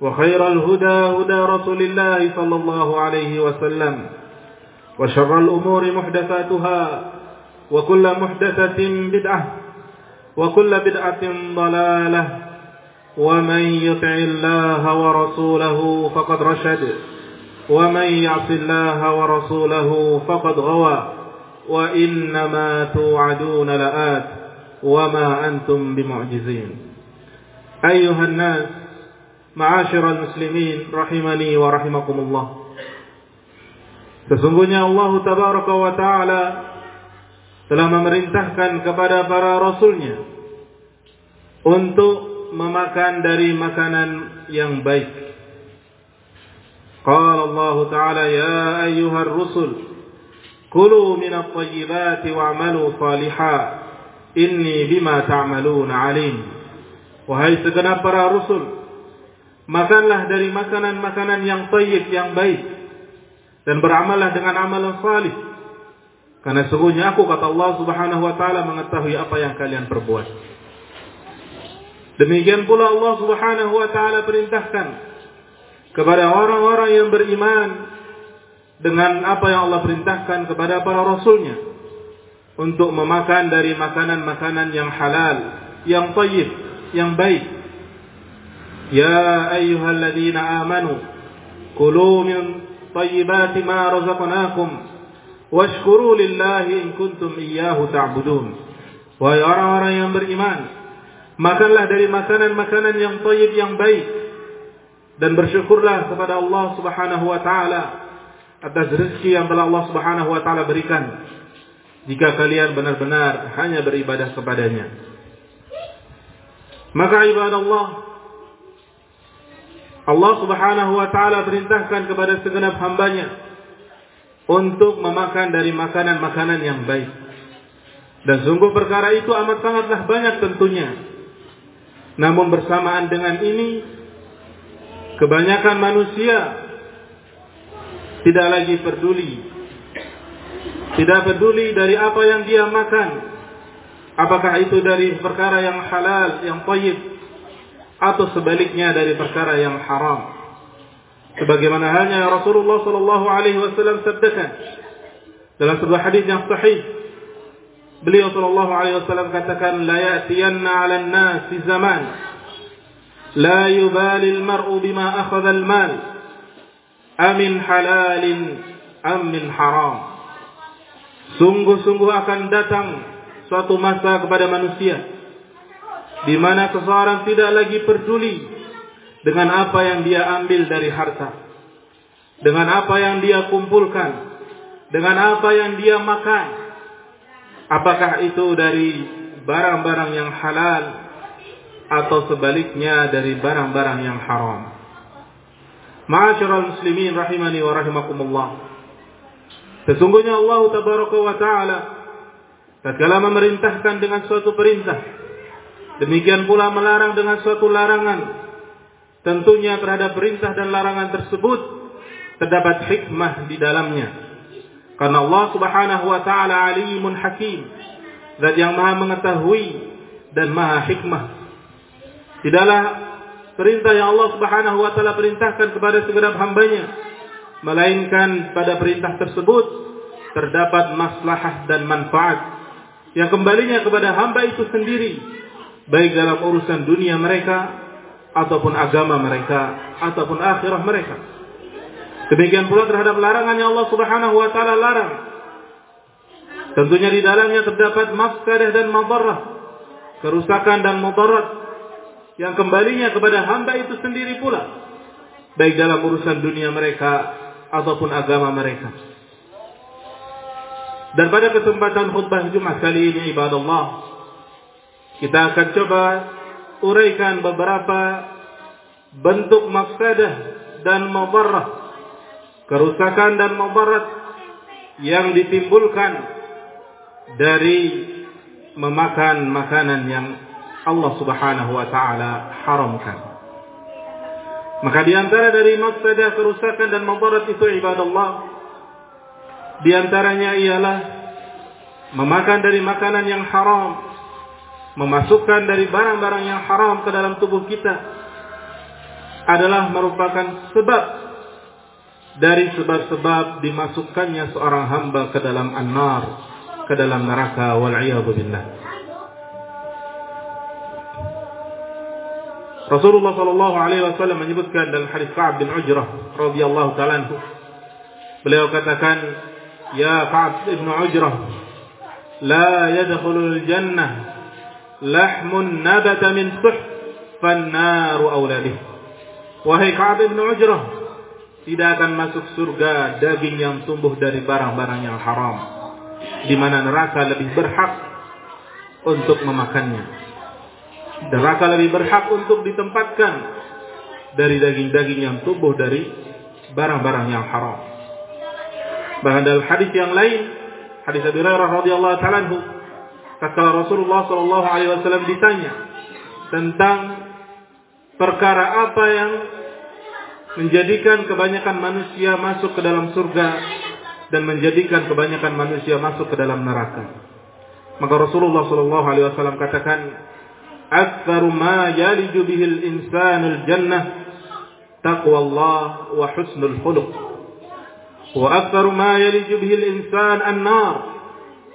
وخير الهدى هدى رسول الله صلى الله عليه وسلم وشر الأمور محدثاتها وكل محدثة بدعة وكل بدعة ضلالة ومن يطع الله ورسوله فقد رشد ومن يعص الله ورسوله فقد غوى وإنما توعدون لآت وما أنتم بمعجزين. أيها الناس Ma'asyiral muslimin rahimani wa rahimakumullah. Sesungguhnya Allah tabaraka wa taala telah memerintahkan kepada para rasulnya untuk memakan dari makanan yang baik. Qala Allah taala ya ayyuhar rusul kulu minat tayyibati wa'malu salihan inni bima ta'maluna alim. Wahai segenap para rasul Makanlah dari makanan-makanan yang tayyib, yang baik. Dan beramallah dengan amalan salih. Karena sungguhnya aku, kata Allah subhanahu wa ta'ala, mengetahui apa yang kalian perbuat. Demikian pula Allah subhanahu wa ta'ala perintahkan kepada orang-orang yang beriman dengan apa yang Allah perintahkan kepada para rasulnya untuk memakan dari makanan-makanan yang halal, yang tayyib, yang baik. يا أيها الذين آمنوا كلوا من طيبات ما رزقناكم واشكروا لله إن كنتم إياه تعبدون Wahai orang-orang yang beriman Makanlah dari makanan-makanan yang tayyib yang baik Dan bersyukurlah kepada Allah subhanahu wa ta'ala Atas rezeki yang telah Allah subhanahu wa ta'ala berikan Jika kalian benar-benar hanya beribadah kepadanya Maka ibadah Allah Allah subhanahu wa ta'ala perintahkan kepada segenap hambanya untuk memakan dari makanan-makanan yang baik. Dan sungguh perkara itu amat sangatlah banyak tentunya. Namun bersamaan dengan ini, kebanyakan manusia tidak lagi peduli. Tidak peduli dari apa yang dia makan. Apakah itu dari perkara yang halal, yang tayyib, atau sebaliknya dari perkara yang haram. Sebagaimana halnya Rasulullah sallallahu alaihi wasallam sabdakan dalam sebuah hadis yang sahih. Beliau sallallahu alaihi wasallam katakan la ya'tiyanna 'ala an-nas zaman la yubali al-mar'u bima akhadha al-mal amin halalin am min haram. Sungguh-sungguh akan datang suatu masa kepada manusia di mana seseorang tidak lagi peduli dengan apa yang dia ambil dari harta, dengan apa yang dia kumpulkan, dengan apa yang dia makan. Apakah itu dari barang-barang yang halal atau sebaliknya dari barang-barang yang haram. Ma'asyiral muslimin rahimani wa rahimakumullah. Sesungguhnya Allah tabaraka taala tatkala memerintahkan dengan suatu perintah Demikian pula melarang dengan suatu larangan. Tentunya terhadap perintah dan larangan tersebut terdapat hikmah di dalamnya. Karena Allah Subhanahu wa taala alimun hakim. Zat yang Maha mengetahui dan Maha hikmah. Tidaklah perintah yang Allah Subhanahu wa taala perintahkan kepada segenap hambanya melainkan pada perintah tersebut terdapat maslahah dan manfaat yang kembalinya kepada hamba itu sendiri baik dalam urusan dunia mereka ataupun agama mereka ataupun akhirah mereka demikian pula terhadap larangan yang Allah Subhanahu wa taala larang tentunya di dalamnya terdapat mafsadah dan madarrah kerusakan dan mudarat yang kembalinya kepada hamba itu sendiri pula baik dalam urusan dunia mereka ataupun agama mereka. Dan pada kesempatan khutbah Jumat kali ini ibadah Allah kita akan coba uraikan beberapa bentuk mafsadah dan mabarrah kerusakan dan mabarat yang ditimbulkan dari memakan makanan yang Allah Subhanahu wa taala haramkan. Maka di antara dari mafsadah kerusakan dan mudarat itu ibadah Allah. Di antaranya ialah memakan dari makanan yang haram, memasukkan dari barang-barang yang haram ke dalam tubuh kita adalah merupakan sebab dari sebab-sebab dimasukkannya seorang hamba ke dalam an-nar, ke dalam neraka wal billah. Rasulullah Shallallahu Alaihi Wasallam menyebutkan dalam hadis Ka'ab bin Ujrah radhiyallahu taala beliau katakan ya Ka'ab bin Ujrah la yadkhulul jannah lahmun nabata min suh fannaru awladih wahai Ka'ab bin Ujrah tidak akan masuk surga daging yang tumbuh dari barang-barang yang haram di mana neraka lebih berhak untuk memakannya neraka lebih berhak untuk ditempatkan dari daging-daging yang tumbuh dari barang-barang yang haram. Bahkan dalam hadis yang lain, hadis Abu Hurairah radhiyallahu taala Kata Rasulullah Shallallahu Alaihi Wasallam ditanya tentang perkara apa yang menjadikan kebanyakan manusia masuk ke dalam surga dan menjadikan kebanyakan manusia masuk ke dalam neraka. Maka Rasulullah Shallallahu Alaihi Wasallam katakan, "Aktsaru ma yaliju bihil insanul jannah taqwa Allah wa husnul khuluq." Wa aktsaru ma yaliju bihil insan an-nar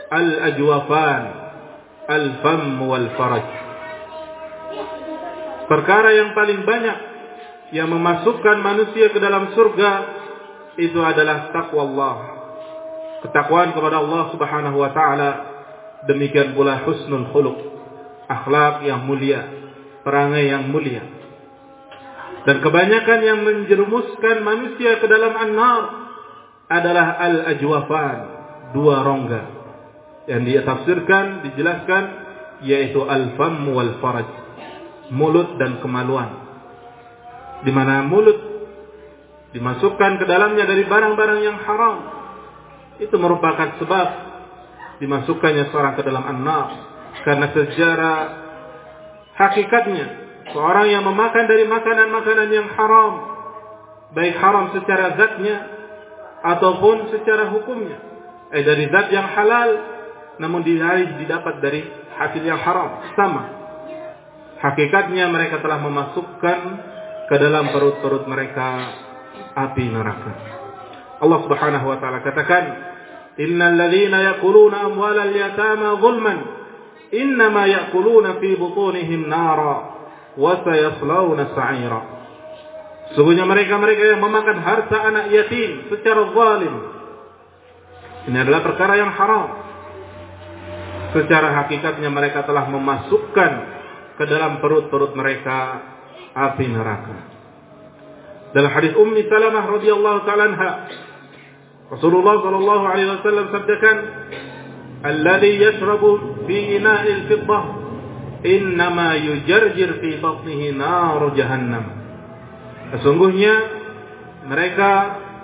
al-ajwafan al-fam wal faraj. Perkara yang paling banyak yang memasukkan manusia ke dalam surga itu adalah takwa Allah. Ketakwaan kepada Allah Subhanahu wa taala. Demikian pula husnul khuluq, akhlak yang mulia, perangai yang mulia. Dan kebanyakan yang menjerumuskan manusia ke dalam an-nar adalah al-ajwafan, dua rongga. Yang dia tafsirkan, dijelaskan yaitu al-fam wal faraj, mulut dan kemaluan. Di mana mulut dimasukkan ke dalamnya dari barang-barang yang haram. Itu merupakan sebab dimasukkannya seorang ke dalam an-nar karena secara hakikatnya seorang yang memakan dari makanan-makanan yang haram, baik haram secara zatnya ataupun secara hukumnya, eh dari zat yang halal namun dihari didapat dari hasil yang haram sama. Hakikatnya mereka telah memasukkan ke dalam perut-perut mereka api neraka. Allah Subhanahu wa taala katakan, "Innal ladzina yaquluna amwalal yatama zulman innama ya'kuluna fi butunihim nara wa sayaslawna sa'ira. Sungguhnya mereka-mereka yang memakan harta anak yatim secara zalim. Ini adalah perkara yang haram secara hakikatnya mereka telah memasukkan ke dalam perut-perut mereka api neraka. Dalam hadis Ummi Salamah radhiyallahu taala anha Rasulullah sallallahu alaihi wasallam sabdakan "Alladhi yashrabu fi ina'il fiddah innama yujarjir fi batnihi nar jahannam." Sesungguhnya mereka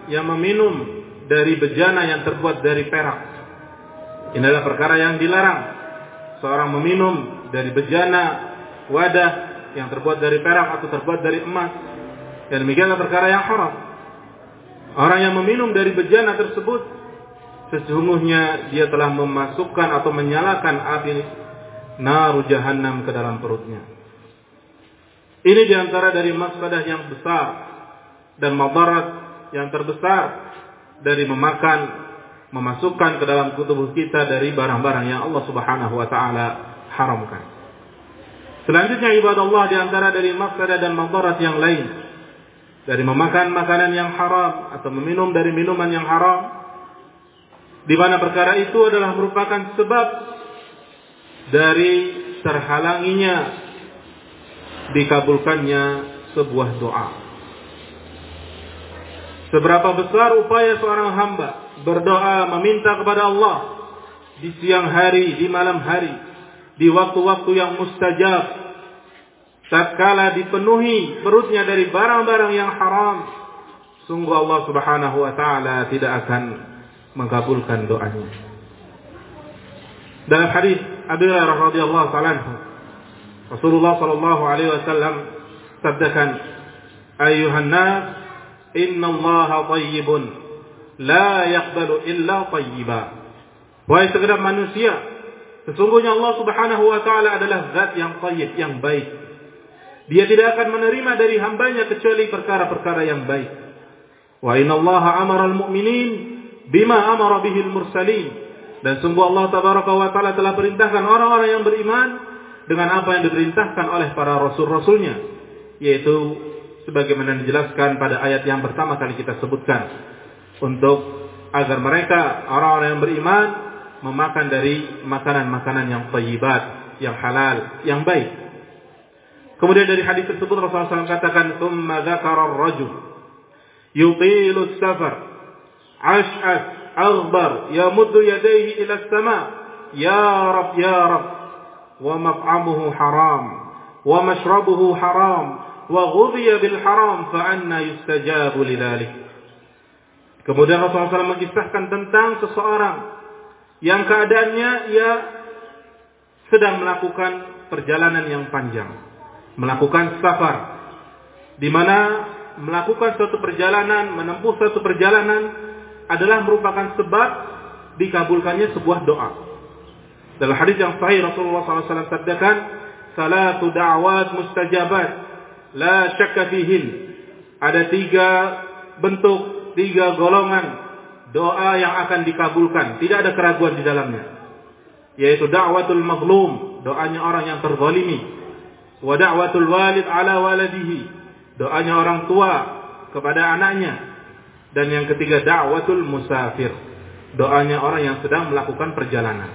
yang meminum dari bejana yang terbuat dari perak ini adalah perkara yang dilarang. Seorang meminum dari bejana wadah yang terbuat dari perak atau terbuat dari emas. Dan demikianlah perkara yang haram. Orang yang meminum dari bejana tersebut sesungguhnya dia telah memasukkan atau menyalakan api naru jahannam ke dalam perutnya. Ini di antara dari masalah yang besar dan madarat yang terbesar dari memakan, memasukkan ke dalam tubuh kita dari barang-barang yang Allah Subhanahu wa taala haramkan. Selanjutnya ibadah Allah di antara dari masalah dan madarat yang lain dari memakan makanan yang haram atau meminum dari minuman yang haram di mana perkara itu adalah merupakan sebab dari terhalanginya dikabulkannya sebuah doa. Seberapa besar upaya seorang hamba berdoa meminta kepada Allah di siang hari, di malam hari, di waktu-waktu yang mustajab, tatkala dipenuhi perutnya dari barang-barang yang haram, sungguh Allah Subhanahu wa taala tidak akan mengabulkan doanya. Dalam hadis Abu Hurairah radhiyallahu taala Rasulullah sallallahu alaihi wasallam sabdakan ayuhan nas inna Allah tayyibun la yaqbalu illa tayyiba. Wahai segenap manusia, sesungguhnya Allah Subhanahu wa taala adalah zat yang tayyib, yang baik. Dia tidak akan menerima dari hambanya kecuali perkara-perkara yang baik. Wa inna Allah amara al-mu'minin bima amara bihil mursalin dan sungguh Allah tabaraka wa taala telah perintahkan orang-orang yang beriman dengan apa yang diperintahkan oleh para rasul-rasulnya yaitu sebagaimana dijelaskan pada ayat yang pertama kali kita sebutkan untuk agar mereka orang-orang yang beriman memakan dari makanan-makanan yang thayyibat, yang halal, yang baik. Kemudian dari hadis tersebut Rasulullah SAW katakan, "Tsumma dzakara ar-rajul yutilu as-safar, ash'as, aghbar, yamuddu yadayhi ila as-sama, ya Rabb, ya rab wa maf'amuhu haram, wa mashrabuhu haram, wa ghudhiya bil haram fa anna yustajabu lidzalik. Kemudian Rasulullah SAW mengisahkan tentang seseorang yang keadaannya ia sedang melakukan perjalanan yang panjang, melakukan safar, di mana melakukan suatu perjalanan, menempuh suatu perjalanan adalah merupakan sebab dikabulkannya sebuah doa. Dalam hadis yang sahih Rasulullah SAW sabdakan, "Salatu da'wat mustajabat." La syakka fihin. Ada tiga bentuk, tiga golongan doa yang akan dikabulkan. Tidak ada keraguan di dalamnya. Yaitu da'watul mazlum, doanya orang yang terzalimi. Wa da'watul walid ala waladihi, doanya orang tua kepada anaknya dan yang ketiga da'watul musafir. Doanya orang yang sedang melakukan perjalanan.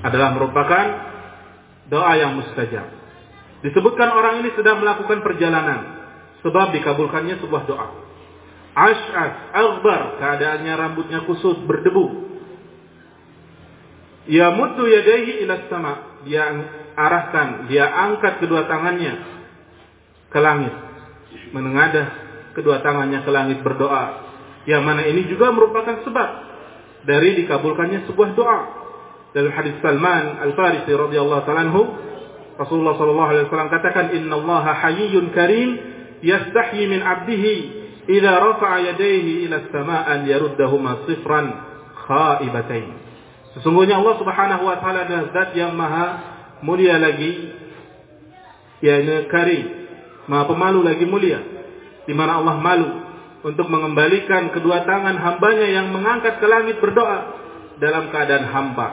Adalah merupakan doa yang mustajab. Disebutkan orang ini sedang melakukan perjalanan. Sebab dikabulkannya sebuah doa. Ash'as, aghbar, keadaannya rambutnya kusut, berdebu. Ya muddu yadaihi ila sama. Dia arahkan, dia angkat kedua tangannya ke langit. Menengadah kedua tangannya ke langit berdoa. Yang mana ini juga merupakan sebab dari dikabulkannya sebuah doa. Dalam hadis Salman Al-Farisi radhiyallahu taala Rasulullah sallallahu alaihi wasallam katakan, "Inna Allah hayyun karim yastahyi min 'abdihi idza rafa'a yadayhi ila as-sama' an yaruddahuma sifran khaibatain." Sesungguhnya Allah Subhanahu wa taala adalah zat yang maha mulia lagi, yakni karim, maha pemalu lagi mulia, di mana Allah malu untuk mengembalikan kedua tangan hambanya yang mengangkat ke langit berdoa dalam keadaan hamba.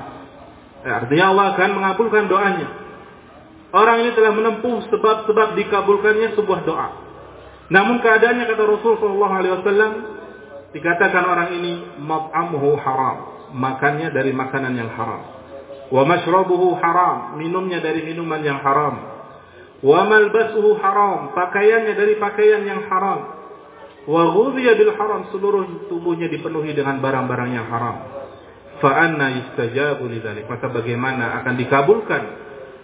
Eh, artinya Allah akan mengabulkan doanya. Orang ini telah menempuh sebab-sebab dikabulkannya sebuah doa. Namun keadaannya kata Rasul Shallallahu Alaihi Wasallam dikatakan orang ini mat'amuhu haram, makannya dari makanan yang haram. Wa mashrabuhu haram, minumnya dari minuman yang haram. Wa malbasuhu haram, pakaiannya dari pakaian yang haram. Wa ghudhiya bil haram. Seluruh tubuhnya dipenuhi dengan barang-barang yang haram. Fa anna yustajabu lidzalik maka bagaimana akan dikabulkan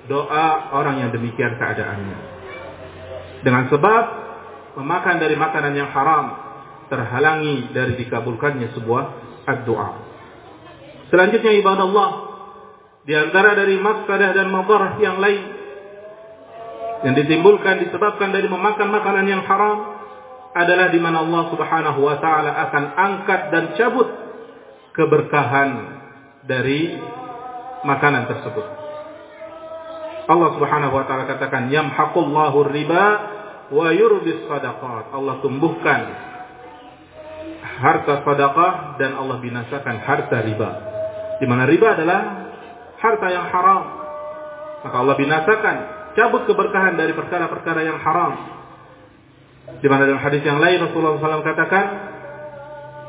doa orang yang demikian keadaannya dengan sebab memakan dari makanan yang haram terhalangi dari dikabulkannya sebuah doa selanjutnya ibadah Allah di antara dari mafsadah dan madarah yang lain yang ditimbulkan disebabkan dari memakan makanan yang haram adalah di mana Allah Subhanahu wa taala akan angkat dan cabut keberkahan dari makanan tersebut. Allah Subhanahu wa taala katakan yamhaqullahu riba wa yurbis sadaqat. Allah tumbuhkan harta sedekah dan Allah binasakan harta riba. Di mana riba adalah harta yang haram. Maka Allah binasakan, cabut keberkahan dari perkara-perkara yang haram. Di mana dalam hadis yang lain Rasulullah SAW katakan,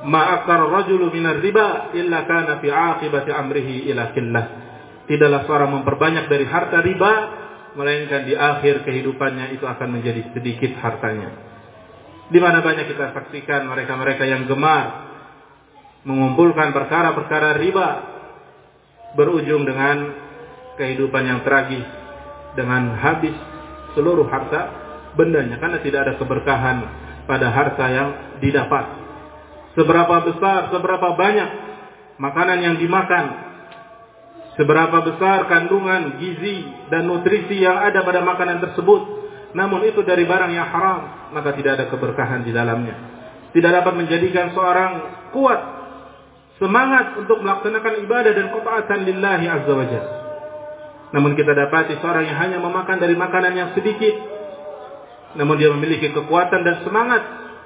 ma'akar rajulu minar riba illa kana fi aqibati amrihi ila killah. Tidaklah seorang memperbanyak dari harta riba, melainkan di akhir kehidupannya itu akan menjadi sedikit hartanya. Di mana banyak kita saksikan mereka-mereka yang gemar mengumpulkan perkara-perkara riba berujung dengan kehidupan yang tragis dengan habis seluruh harta bendanya karena tidak ada keberkahan pada harta yang didapat. Seberapa besar, seberapa banyak makanan yang dimakan, seberapa besar kandungan gizi dan nutrisi yang ada pada makanan tersebut, namun itu dari barang yang haram, maka tidak ada keberkahan di dalamnya. Tidak dapat menjadikan seorang kuat semangat untuk melaksanakan ibadah dan ketaatan lillahi azza. Namun kita dapati seorang yang hanya memakan dari makanan yang sedikit, namun dia memiliki kekuatan dan semangat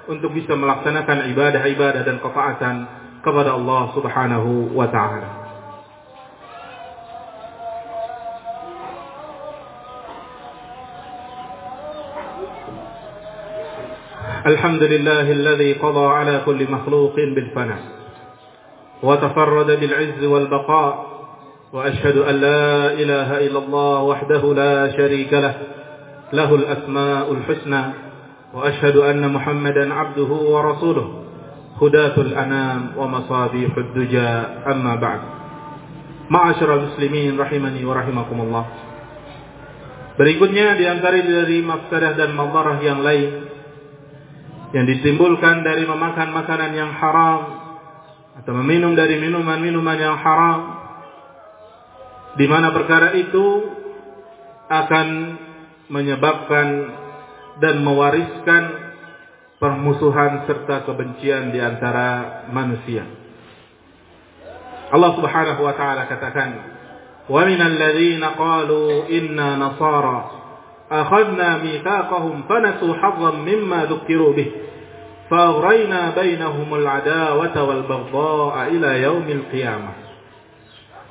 untuk bisa melaksanakan ibadah-ibadah dan ketaatan kepada Allah Subhanahu wa taala. الحمد لله الذي قضى على كل مخلوق بالفناء وتفرد بالعز والبقاء وأشهد أن لا إله إلا الله وحده لا شريك له له الأسماء الحسنى وأشهد أن محمدا عبده ورسوله هداة الأنام ومصابيح الدجى أما بعد. معاشر المسلمين رحمني ورحمكم الله. Berikutnya di antara dari mafsadah dan madarah yang lain yang ditimbulkan dari memakan makanan yang haram atau meminum dari minuman-minuman yang haram di mana perkara itu akan menyebabkan dan mewariskan permusuhan serta kebencian di antara manusia. Allah Subhanahu wa taala katakan, "Wa minal ladzina qalu inna nasara akhadna mitsaqahum fanasu hazzan mimma dzukiru bih." فأغرينا بينهم العداوة والبغضاء إلى يوم القيامة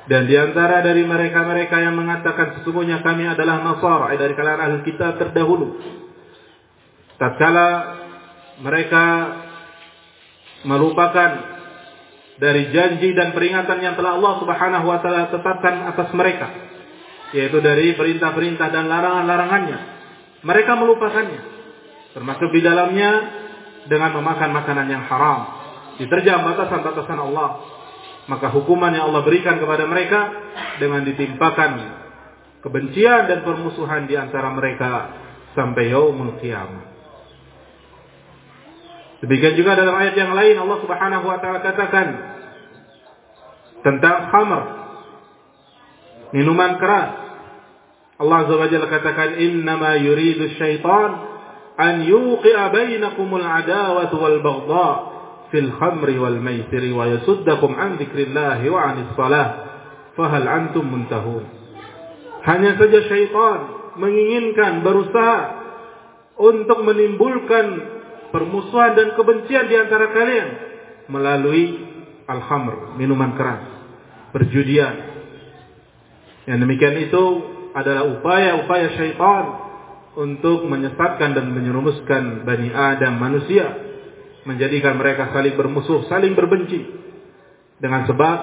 dan di antara dari mereka-mereka yang mengatakan sesungguhnya kami adalah Nasara dari kalangan ahli kitab terdahulu. Tatkala mereka melupakan dari janji dan peringatan yang telah Allah Subhanahu wa taala tetapkan atas mereka, yaitu dari perintah-perintah dan larangan-larangannya. Mereka melupakannya. Termasuk di dalamnya dengan memakan makanan yang haram. Diterjang batasan-batasan Allah. Maka hukuman yang Allah berikan kepada mereka dengan ditimpakan kebencian dan permusuhan di antara mereka sampai yaumul qiyamah. Demikian juga dalam ayat yang lain Allah Subhanahu wa taala katakan tentang khamr minuman keras. Allah Azza wa Jalla katakan innama yuridu syaitan an yuqi'a bainakumul adawatu wal baghdha fil khamri wal maisiri wa yasuddakum an dzikrillahi wa 'anis shalah fahal antum muntahun hanya saja syaitan menginginkan berusaha untuk menimbulkan permusuhan dan kebencian di antara kalian melalui al-khamr, minuman keras, perjudian. Yang demikian itu adalah upaya-upaya syaitan untuk menyesatkan dan menyerumuskan Bani Adam manusia menjadikan mereka saling bermusuh, saling berbenci dengan sebab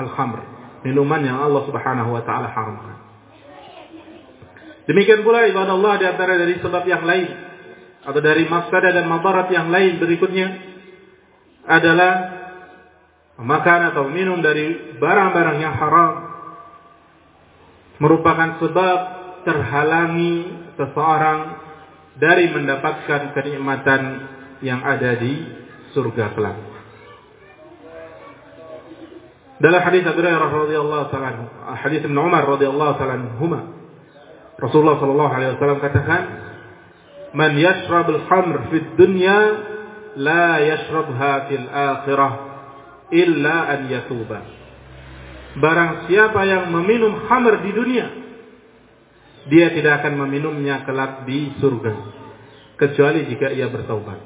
al-khamr, minuman yang Allah Subhanahu wa taala haramkan. Demikian pula ibadah Allah di antara dari sebab yang lain atau dari mafsadah dan madarat yang lain berikutnya adalah makan atau minum dari barang-barang yang haram merupakan sebab terhalangi seseorang dari mendapatkan kenikmatan yang ada di surga kelak. Dalam hadis Abu Hurairah radhiyallahu taala hadis Ibnu Umar radhiyallahu taala anhuma, Rasulullah sallallahu alaihi wasallam katakan, "Man yashrab al-khamr fi dunya la yashrabha fil akhirah illa an yatuba. Barang siapa yang meminum khamr di dunia, dia tidak akan meminumnya kelak di surga kecuali jika ia bertaubat.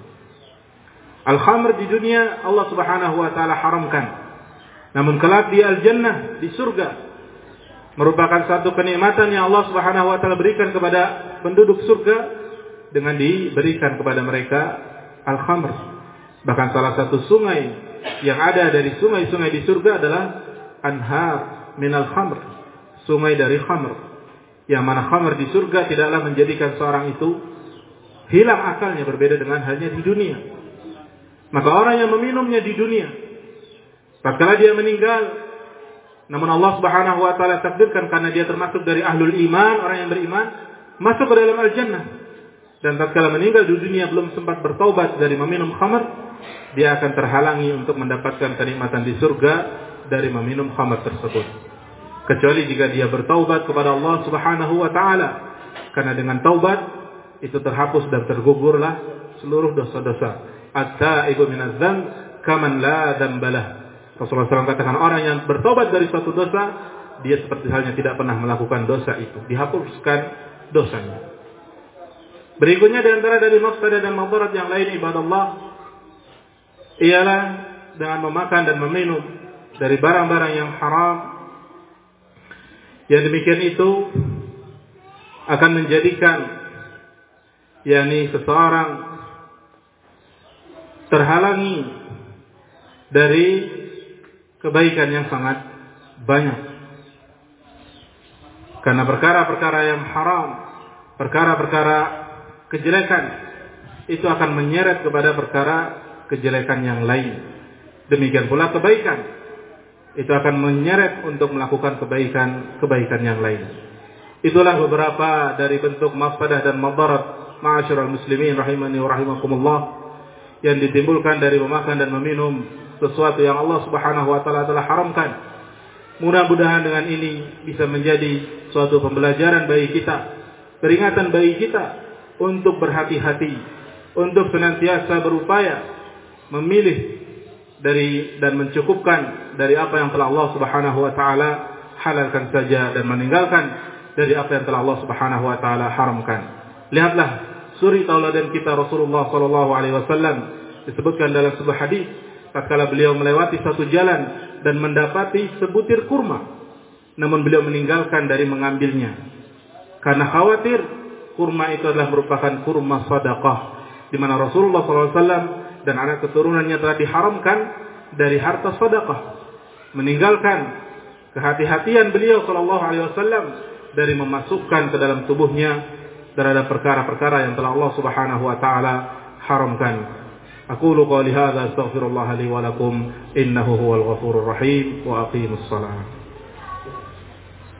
Al-khamr di dunia Allah Subhanahu wa taala haramkan. Namun kelak di al-jannah di surga merupakan satu kenikmatan yang Allah Subhanahu wa taala berikan kepada penduduk surga dengan diberikan kepada mereka al-khamr. Bahkan salah satu sungai yang ada dari sungai-sungai di surga adalah anhar minal khamr, sungai dari khamr. Yang mana khamr di surga tidaklah menjadikan seorang itu hilang akalnya berbeda dengan halnya di dunia. Maka orang yang meminumnya di dunia, tatkala dia meninggal, namun Allah Subhanahu wa taala takdirkan karena dia termasuk dari ahlul iman, orang yang beriman, masuk ke dalam al-jannah. Dan tatkala meninggal di dunia belum sempat bertaubat dari meminum khamr, dia akan terhalangi untuk mendapatkan kenikmatan di surga dari meminum khamar tersebut. Kecuali jika dia bertaubat kepada Allah Subhanahu wa taala. Karena dengan taubat itu terhapus dan tergugurlah seluruh dosa-dosa. At-taibu minadz kaman la dzambalah. Rasulullah SAW katakan orang yang bertobat dari suatu dosa, dia seperti halnya tidak pernah melakukan dosa itu. Dihapuskan dosanya. Berikutnya di antara dari mafsadah dan madarat yang lain ibadah Allah ialah dengan memakan dan meminum dari barang-barang yang haram. Yang demikian itu akan menjadikan yakni seseorang terhalangi dari kebaikan yang sangat banyak. Karena perkara-perkara yang haram perkara-perkara kejelekan itu akan menyeret kepada perkara kejelekan yang lain demikian pula kebaikan itu akan menyeret untuk melakukan kebaikan-kebaikan yang lain. Itulah beberapa dari bentuk mafsadah dan madarat ma'asyiral muslimin rahimani wa rahimakumullah yang ditimbulkan dari memakan dan meminum sesuatu yang Allah Subhanahu wa taala telah haramkan. Mudah-mudahan dengan ini bisa menjadi suatu pembelajaran bagi kita, peringatan bagi kita untuk berhati-hati, untuk senantiasa berupaya memilih dari dan mencukupkan dari apa yang telah Allah Subhanahu wa taala halalkan saja dan meninggalkan dari apa yang telah Allah Subhanahu wa taala haramkan. Lihatlah suri tauladan kita Rasulullah sallallahu alaihi wasallam disebutkan dalam sebuah hadis tatkala beliau melewati satu jalan dan mendapati sebutir kurma namun beliau meninggalkan dari mengambilnya karena khawatir kurma itu adalah merupakan kurma sedekah di mana Rasulullah wasallam dan anak keturunannya telah diharamkan dari harta sedekah. Meninggalkan kehati-hatian beliau sallallahu alaihi wasallam dari memasukkan ke dalam tubuhnya terhadap perkara-perkara yang telah Allah Subhanahu wa taala haramkan. Aqulu qali hadza astaghfirullah li wa lakum innahu huwal ghafurur rahim wa aqimus salat.